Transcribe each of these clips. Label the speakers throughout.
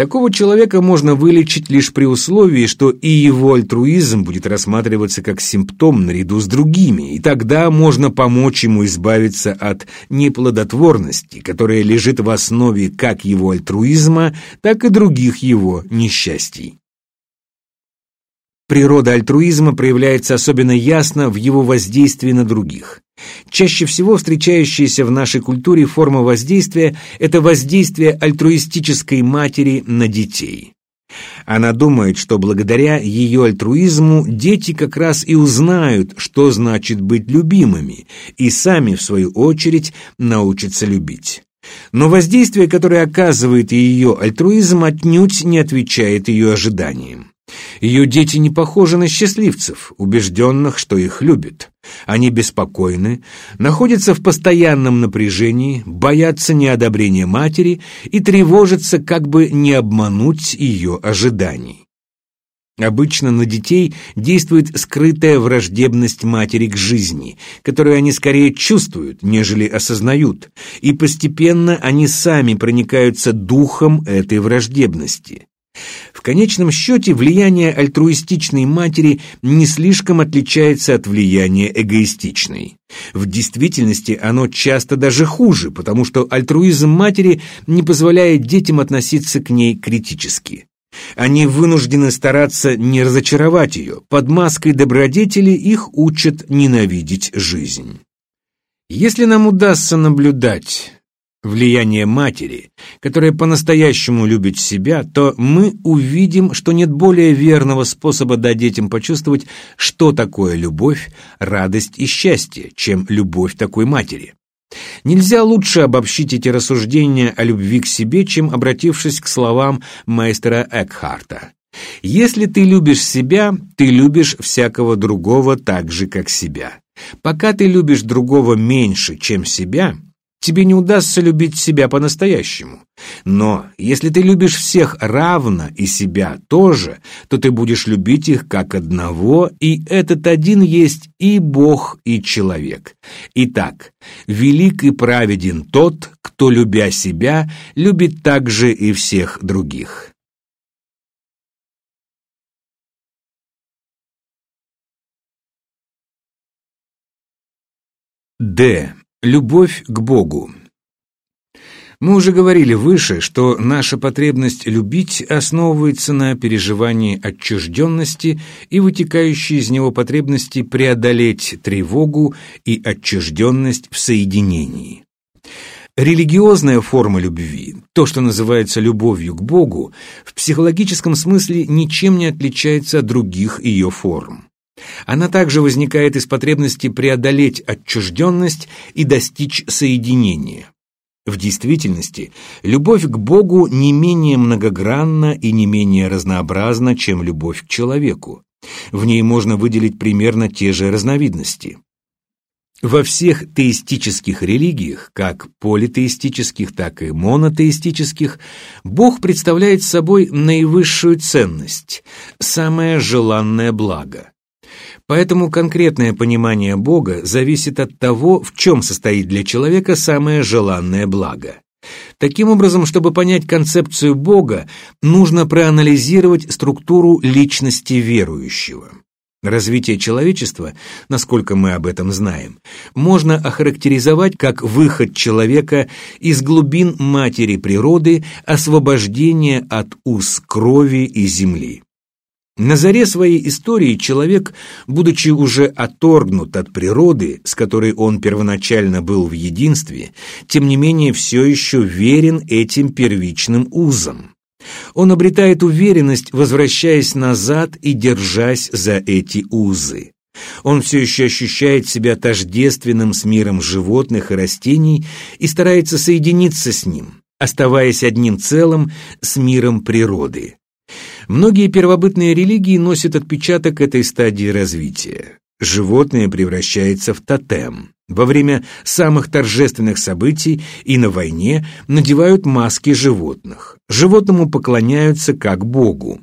Speaker 1: Такого человека можно вылечить лишь при условии, что и его альтруизм будет рассматриваться как симптом наряду с другими, и тогда можно помочь ему избавиться от неплодотворности, которая лежит в основе как его альтруизма, так и других его несчастий. Природа альтруизма проявляется особенно ясно в его воздействии на других. Чаще всего встречающаяся в нашей культуре форма воздействия – это воздействие альтруистической матери на детей. Она думает, что благодаря ее альтруизму дети как раз и узнают, что значит быть любимыми, и сами, в свою очередь, научатся любить. Но воздействие, которое оказывает ее альтруизм, отнюдь не отвечает ее ожиданиям. Ее дети не похожи на счастливцев, убежденных, что их любят. Они беспокойны, находятся в постоянном напряжении, боятся неодобрения матери и тревожатся, как бы не обмануть ее ожиданий. Обычно на детей действует скрытая враждебность матери к жизни, которую они скорее чувствуют, нежели осознают, и постепенно они сами проникаются духом этой враждебности. В конечном счете влияние альтруистичной матери не слишком отличается от влияния эгоистичной. В действительности оно часто даже хуже, потому что альтруизм матери не позволяет детям относиться к ней критически. Они вынуждены стараться не разочаровать ее, под маской добродетели их учат ненавидеть жизнь. Если нам удастся наблюдать влияние матери, которая по-настоящему любит себя, то мы увидим, что нет более верного способа дать детям почувствовать, что такое любовь, радость и счастье, чем любовь такой матери. Нельзя лучше обобщить эти рассуждения о любви к себе, чем обратившись к словам мастера Экхарта. «Если ты любишь себя, ты любишь всякого другого так же, как себя. Пока ты любишь другого меньше, чем себя, тебе не удастся любить себя по-настоящему. Но если ты любишь всех равно и себя тоже, то ты будешь любить их как одного, и этот один есть и Бог, и человек. Итак, велик и праведен тот, кто, любя себя, любит также и всех других. Д. Любовь к Богу. Мы уже говорили выше, что наша потребность любить основывается на переживании отчужденности и вытекающей из него потребности преодолеть тревогу и отчужденность в соединении. Религиозная форма любви, то, что называется любовью к Богу, в психологическом смысле ничем не отличается от других ее форм. Она также возникает из потребности преодолеть отчужденность и достичь соединения. В действительности, любовь к Богу не менее многогранна и не менее разнообразна, чем любовь к человеку. В ней можно выделить примерно те же разновидности. Во всех теистических религиях, как политеистических, так и монотеистических, Бог представляет собой наивысшую ценность, самое желанное благо. Поэтому конкретное понимание Бога зависит от того, в чем состоит для человека самое желанное благо. Таким образом, чтобы понять концепцию Бога, нужно проанализировать структуру личности верующего. Развитие человечества, насколько мы об этом знаем, можно охарактеризовать как выход человека из глубин матери природы, освобождение от уз крови и земли. На заре своей истории человек, будучи уже оторгнут от природы, с которой он первоначально был в единстве, тем не менее все еще верен этим первичным узам. Он обретает уверенность, возвращаясь назад и держась за эти узы. Он все еще ощущает себя тождественным с миром животных и растений и старается соединиться с ним, оставаясь одним целым с миром природы. Многие первобытные религии носят отпечаток этой стадии развития. Животное превращается в тотем. Во время самых торжественных событий и на войне надевают маски животных. Животному поклоняются как богу.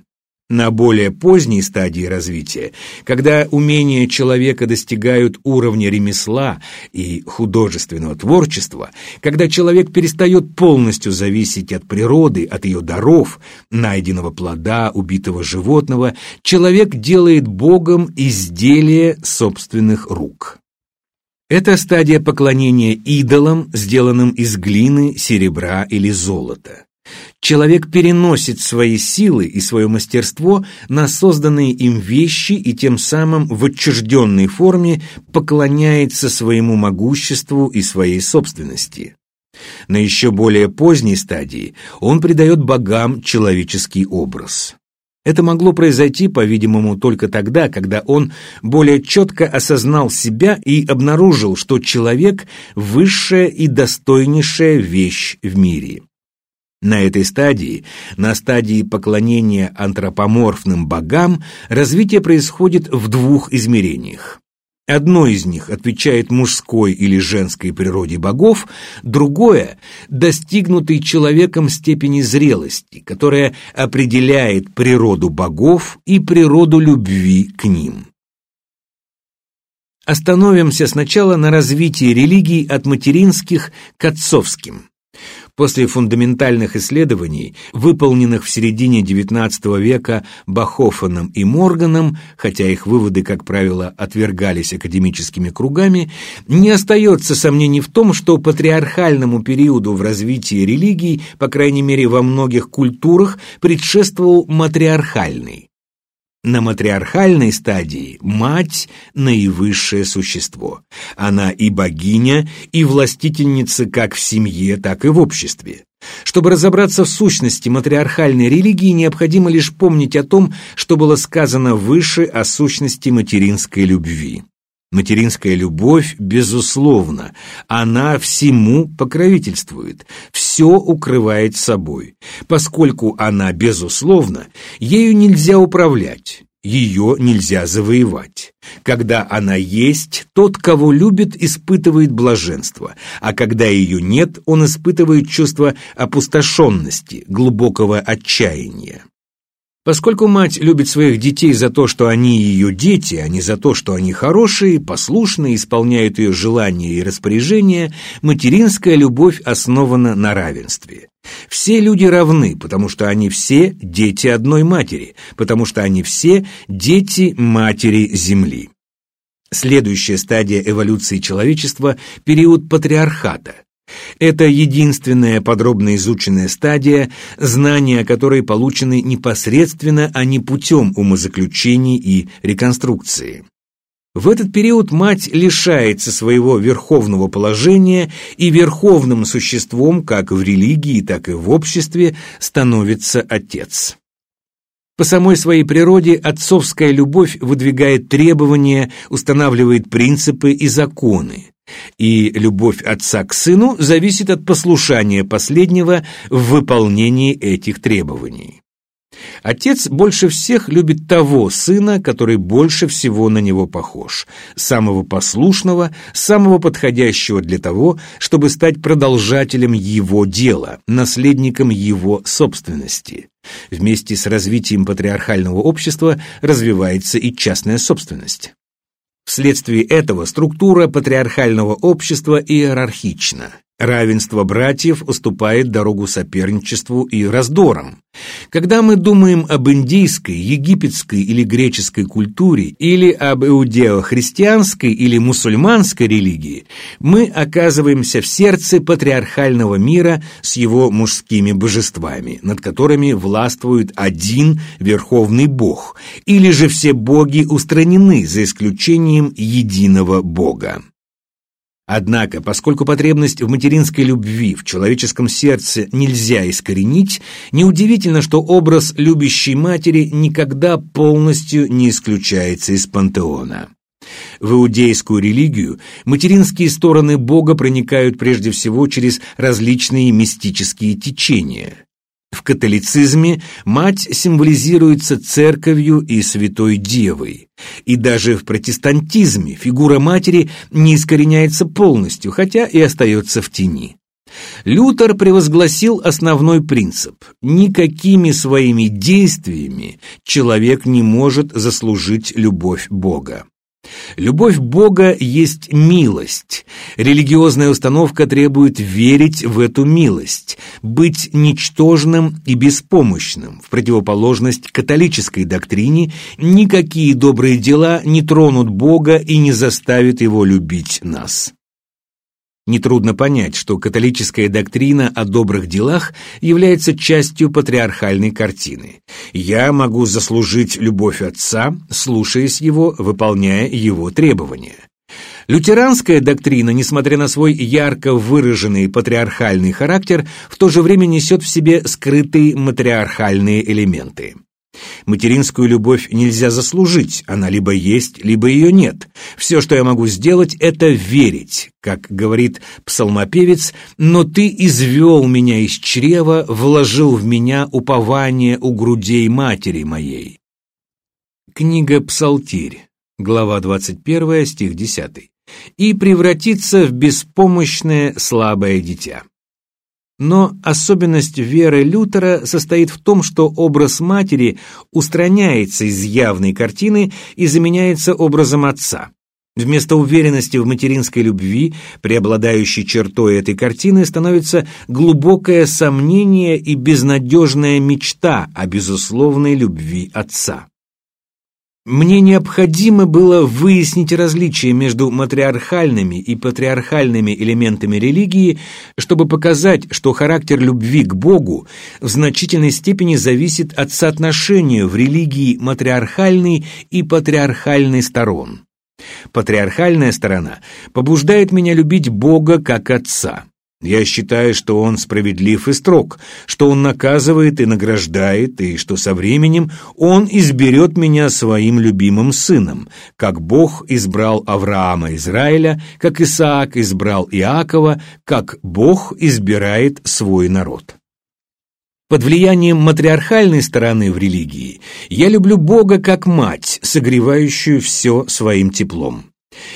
Speaker 1: На более поздней стадии развития, когда умения человека достигают уровня ремесла и художественного творчества, когда человек перестает полностью зависеть от природы, от ее даров, найденного плода, убитого животного, человек делает Богом изделие собственных рук. Это стадия поклонения идолам, сделанным из глины, серебра или золота. Человек переносит свои силы и свое мастерство на созданные им вещи и тем самым в отчужденной форме поклоняется своему могуществу и своей собственности. На еще более поздней стадии он придает богам человеческий образ. Это могло произойти, по-видимому, только тогда, когда он более четко осознал себя и обнаружил, что человек – высшая и достойнейшая вещь в мире. На этой стадии, на стадии поклонения антропоморфным богам, развитие происходит в двух измерениях. Одно из них отвечает мужской или женской природе богов, другое – достигнутой человеком степени зрелости, которая определяет природу богов и природу любви к ним. Остановимся сначала на развитии религий от материнских к отцовским. После фундаментальных исследований, выполненных в середине XIX века Бахофеном и Морганом, хотя их выводы, как правило, отвергались академическими кругами, не остается сомнений в том, что патриархальному периоду в развитии религий, по крайней мере во многих культурах, предшествовал матриархальный. На матриархальной стадии мать – наивысшее существо. Она и богиня, и властительница как в семье, так и в обществе. Чтобы разобраться в сущности матриархальной религии, необходимо лишь помнить о том, что было сказано выше о сущности материнской любви. Материнская любовь, безусловно, она всему покровительствует, все укрывает собой. Поскольку она безусловна, ею нельзя управлять, ее нельзя завоевать. Когда она есть, тот, кого любит, испытывает блаженство, а когда ее нет, он испытывает чувство опустошенности, глубокого отчаяния. Поскольку мать любит своих детей за то, что они ее дети, а не за то, что они хорошие, послушные, исполняют ее желания и распоряжения, материнская любовь основана на равенстве. Все люди равны, потому что они все дети одной матери, потому что они все дети матери Земли. Следующая стадия эволюции человечества – период патриархата – это единственная подробно изученная стадия, знания о которой получены непосредственно, а не путем умозаключений и реконструкции. В этот период мать лишается своего верховного положения, и верховным существом как в религии, так и в обществе становится отец. По самой своей природе отцовская любовь выдвигает требования, устанавливает принципы и законы и любовь отца к сыну зависит от послушания последнего в выполнении этих требований. Отец больше всех любит того сына, который больше всего на него похож, самого послушного, самого подходящего для того, чтобы стать продолжателем его дела, наследником его собственности. Вместе с развитием патриархального общества развивается и частная собственность. Вследствие этого структура патриархального общества иерархична. Равенство братьев уступает дорогу соперничеству и раздорам. Когда мы думаем об индийской, египетской или греческой культуре или об иудео-христианской или мусульманской религии, мы оказываемся в сердце патриархального мира с его мужскими божествами, над которыми властвует один верховный бог, или же все боги устранены за исключением единого бога. Однако, поскольку потребность в материнской любви в человеческом сердце нельзя искоренить, неудивительно, что образ любящей матери никогда полностью не исключается из пантеона. В иудейскую религию материнские стороны Бога проникают прежде всего через различные мистические течения. В католицизме мать символизируется церковью и святой девой. И даже в протестантизме фигура матери не искореняется полностью, хотя и остается в тени. Лютер превозгласил основной принцип – никакими своими действиями человек не может заслужить любовь Бога. Любовь Бога есть милость. Религиозная установка требует верить в эту милость, быть ничтожным и беспомощным. В противоположность католической доктрине никакие добрые дела не тронут Бога и не заставят Его любить нас. Нетрудно понять, что католическая доктрина о добрых делах является частью патриархальной картины. Я могу заслужить любовь Отца, слушаясь Его, выполняя Его требования. Лютеранская доктрина, несмотря на свой ярко выраженный патриархальный характер, в то же время несет в себе скрытые матриархальные элементы. Материнскую любовь нельзя заслужить, она либо есть, либо ее нет. Все, что я могу сделать, это верить, как говорит псалмопевец, «но ты извел меня из чрева, вложил в меня упование у грудей матери моей». Книга «Псалтирь», глава 21, стих 10. «И превратиться в беспомощное слабое дитя». Но особенность веры Лютера состоит в том, что образ матери устраняется из явной картины и заменяется образом отца. Вместо уверенности в материнской любви, преобладающей чертой этой картины, становится глубокое сомнение и безнадежная мечта о безусловной любви отца. Мне необходимо было выяснить различия между матриархальными и патриархальными элементами религии, чтобы показать, что характер любви к Богу в значительной степени зависит от соотношения в религии матриархальной и патриархальной сторон. Патриархальная сторона побуждает меня любить Бога как Отца. Я считаю, что он справедлив и строг, что он наказывает и награждает, и что со временем он изберет меня своим любимым сыном, как Бог избрал Авраама Израиля, как Исаак избрал Иакова, как Бог избирает свой народ. Под влиянием матриархальной стороны в религии я люблю Бога как мать, согревающую все своим теплом.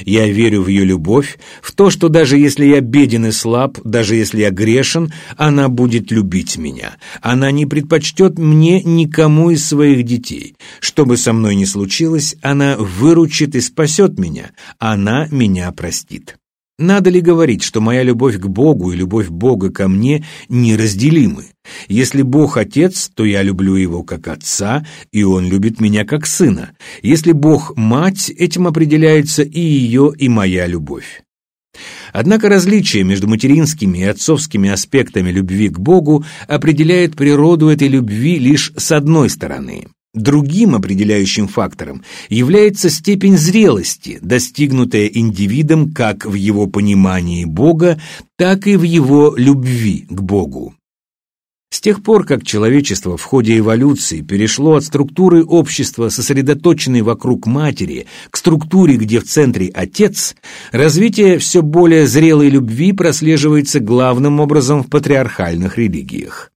Speaker 1: Я верю в ее любовь, в то, что даже если я беден и слаб, даже если я грешен, она будет любить меня. Она не предпочтет мне никому из своих детей. Что бы со мной ни случилось, она выручит и спасет меня. Она меня простит. Надо ли говорить, что моя любовь к Богу и любовь Бога ко мне неразделимы? Если Бог Отец, то я люблю Его как Отца, и Он любит меня как Сына. Если Бог Мать, этим определяется и ее, и моя любовь. Однако различие между материнскими и отцовскими аспектами любви к Богу определяет природу этой любви лишь с одной стороны. Другим определяющим фактором является степень зрелости, достигнутая индивидом как в его понимании Бога, так и в его любви к Богу. С тех пор, как человечество в ходе эволюции перешло от структуры общества, сосредоточенной вокруг матери, к структуре, где в центре отец, развитие все более зрелой любви прослеживается главным образом в патриархальных религиях.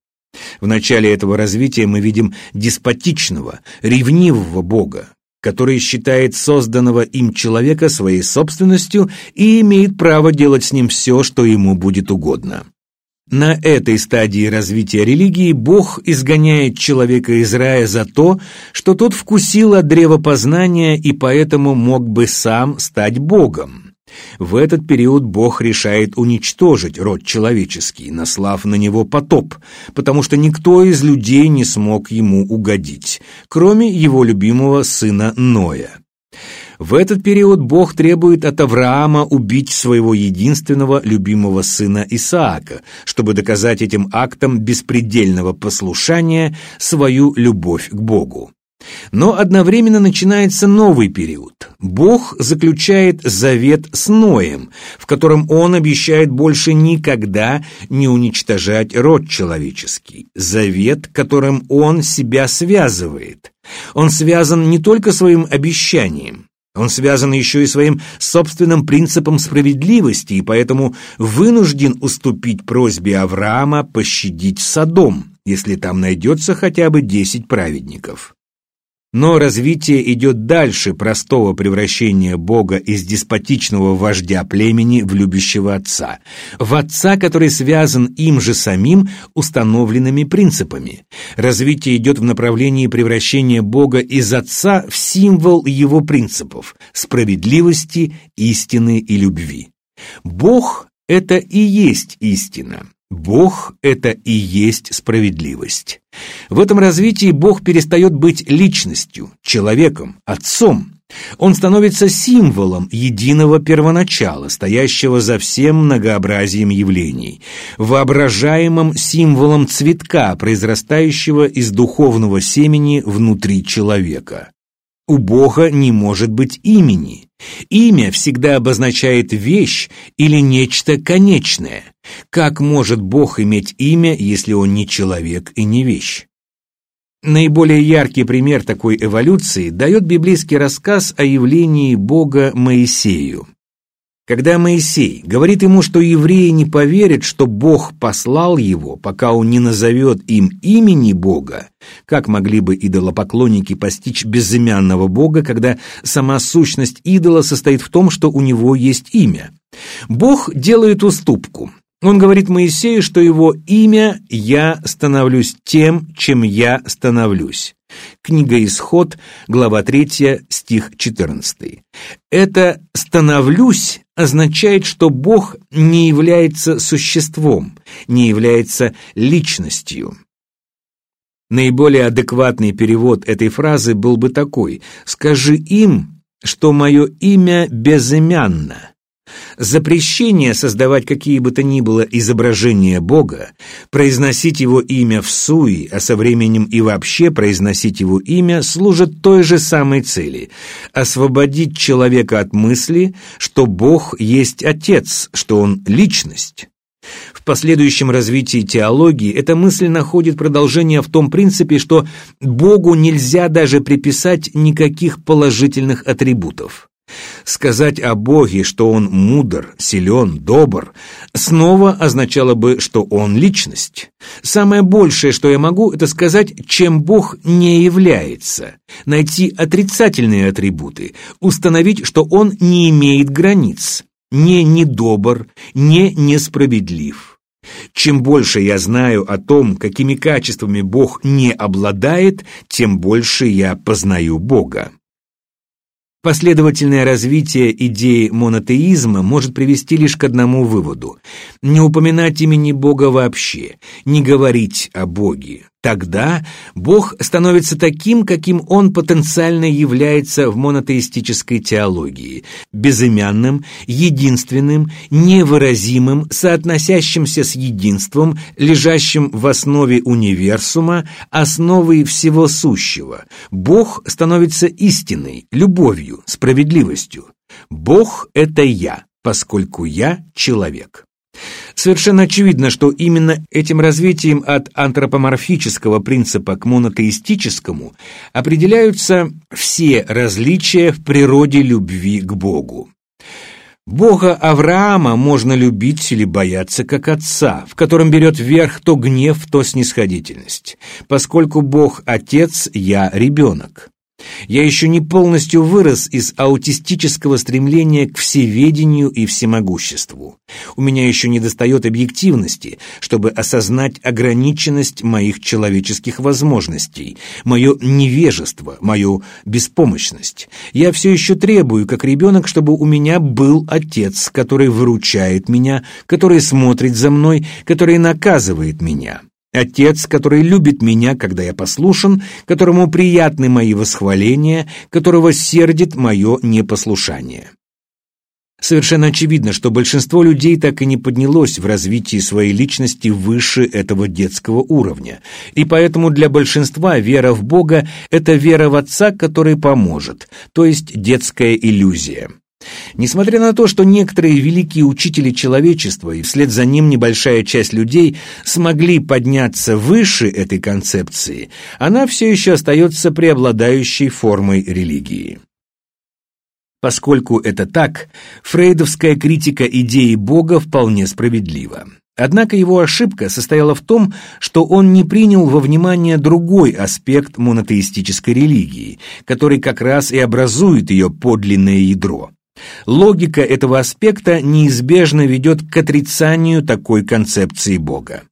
Speaker 1: В начале этого развития мы видим деспотичного, ревнивого Бога, который считает созданного им человека своей собственностью и имеет право делать с ним все, что ему будет угодно. На этой стадии развития религии Бог изгоняет человека из рая за то, что тот вкусил от древа познания и поэтому мог бы сам стать Богом. В этот период Бог решает уничтожить род человеческий, наслав на него потоп, потому что никто из людей не смог ему угодить, кроме его любимого сына Ноя. В этот период Бог требует от Авраама убить своего единственного любимого сына Исаака, чтобы доказать этим актом беспредельного послушания свою любовь к Богу. Но одновременно начинается новый период. Бог заключает завет с Ноем, в котором он обещает больше никогда не уничтожать род человеческий. Завет, которым он себя связывает. Он связан не только своим обещанием, он связан еще и своим собственным принципом справедливости и поэтому вынужден уступить просьбе Авраама пощадить Содом, если там найдется хотя бы десять праведников. Но развитие идет дальше простого превращения Бога из деспотичного вождя племени в любящего отца, в отца, который связан им же самим установленными принципами. Развитие идет в направлении превращения Бога из отца в символ его принципов – справедливости, истины и любви. Бог – это и есть истина. Бог – это и есть справедливость. В этом развитии Бог перестает быть личностью, человеком, отцом. Он становится символом единого первоначала, стоящего за всем многообразием явлений, воображаемым символом цветка, произрастающего из духовного семени внутри человека. У Бога не может быть имени. Имя всегда обозначает вещь или нечто конечное. Как может Бог иметь имя, если он не человек и не вещь? Наиболее яркий пример такой эволюции дает библейский рассказ о явлении Бога Моисею. Когда Моисей говорит ему, что евреи не поверят, что Бог послал его, пока он не назовет им имени Бога, как могли бы идолопоклонники постичь безымянного Бога, когда сама сущность идола состоит в том, что у него есть имя? Бог делает уступку. Он говорит Моисею, что его имя «Я становлюсь тем, чем я становлюсь». Книга Исход, глава 3, стих 14. Это «становлюсь» означает, что Бог не является существом, не является личностью. Наиболее адекватный перевод этой фразы был бы такой «Скажи им, что мое имя безымянно». Запрещение создавать какие бы то ни было изображения Бога, произносить Его имя в суе, а со временем и вообще произносить Его имя, служит той же самой цели – освободить человека от мысли, что Бог есть Отец, что Он – личность. В последующем развитии теологии эта мысль находит продолжение в том принципе, что Богу нельзя даже приписать никаких положительных атрибутов. Сказать о Боге, что Он мудр, силен, добр, снова означало бы, что Он личность. Самое большее, что я могу, это сказать, чем Бог не является, найти отрицательные атрибуты, установить, что Он не имеет границ, не недобр, не несправедлив. Чем больше я знаю о том, какими качествами Бог не обладает, тем больше я познаю Бога. Последовательное развитие идеи монотеизма может привести лишь к одному выводу – не упоминать имени Бога вообще, не говорить о Боге. Тогда Бог становится таким, каким Он потенциально является в монотеистической теологии – безымянным, единственным, невыразимым, соотносящимся с единством, лежащим в основе универсума, основой всего сущего. Бог становится истиной, любовью, справедливостью. Бог – это я, поскольку я – человек. Совершенно очевидно, что именно этим развитием от антропоморфического принципа к монотеистическому определяются все различия в природе любви к Богу. Бога Авраама можно любить или бояться как отца, в котором берет верх то гнев, то снисходительность. Поскольку Бог отец, я ребенок. Я еще не полностью вырос из аутистического стремления к всеведению и всемогуществу. У меня еще не достает объективности, чтобы осознать ограниченность моих человеческих возможностей, мое невежество, мою беспомощность. Я все еще требую, как ребенок, чтобы у меня был отец, который выручает меня, который смотрит за мной, который наказывает меня. Отец, который любит меня, когда я послушен, которому приятны мои восхваления, которого сердит мое непослушание. Совершенно очевидно, что большинство людей так и не поднялось в развитии своей личности выше этого детского уровня, и поэтому для большинства вера в Бога – это вера в Отца, который поможет, то есть детская иллюзия. Несмотря на то, что некоторые великие учители человечества и вслед за ним небольшая часть людей смогли подняться выше этой концепции, она все еще остается преобладающей формой религии. Поскольку это так, фрейдовская критика идеи Бога вполне справедлива. Однако его ошибка состояла в том, что он не принял во внимание другой аспект монотеистической религии, который как раз и образует ее подлинное ядро. Логика этого аспекта неизбежно ведет к отрицанию такой концепции Бога.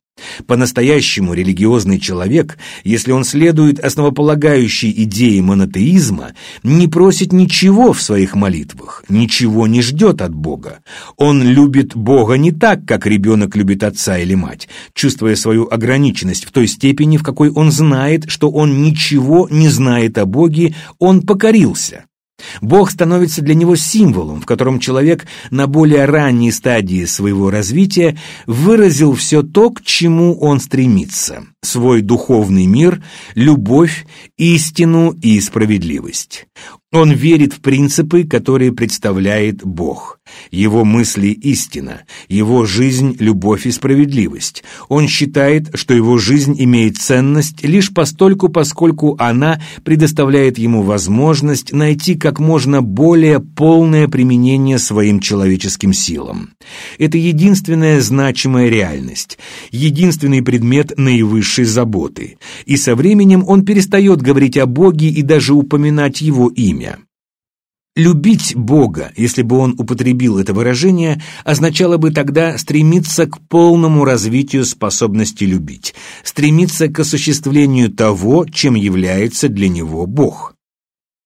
Speaker 1: По-настоящему религиозный человек, если он следует основополагающей идее монотеизма, не просит ничего в своих молитвах, ничего не ждет от Бога. Он любит Бога не так, как ребенок любит отца или мать, чувствуя свою ограниченность в той степени, в какой он знает, что он ничего не знает о Боге, он покорился. Бог становится для него символом, в котором человек на более ранней стадии своего развития выразил все то, к чему он стремится – свой духовный мир, любовь, истину и справедливость. Он верит в принципы, которые представляет Бог. Его мысли – истина, его жизнь – любовь и справедливость. Он считает, что его жизнь имеет ценность лишь постольку, поскольку она предоставляет ему возможность найти как можно более полное применение своим человеческим силам. Это единственная значимая реальность, единственный предмет наивысшей заботы. И со временем он перестает говорить о Боге и даже упоминать его имя. Любить Бога, если бы он употребил это выражение, означало бы тогда стремиться к полному развитию способности любить, стремиться к осуществлению того, чем является для него Бог.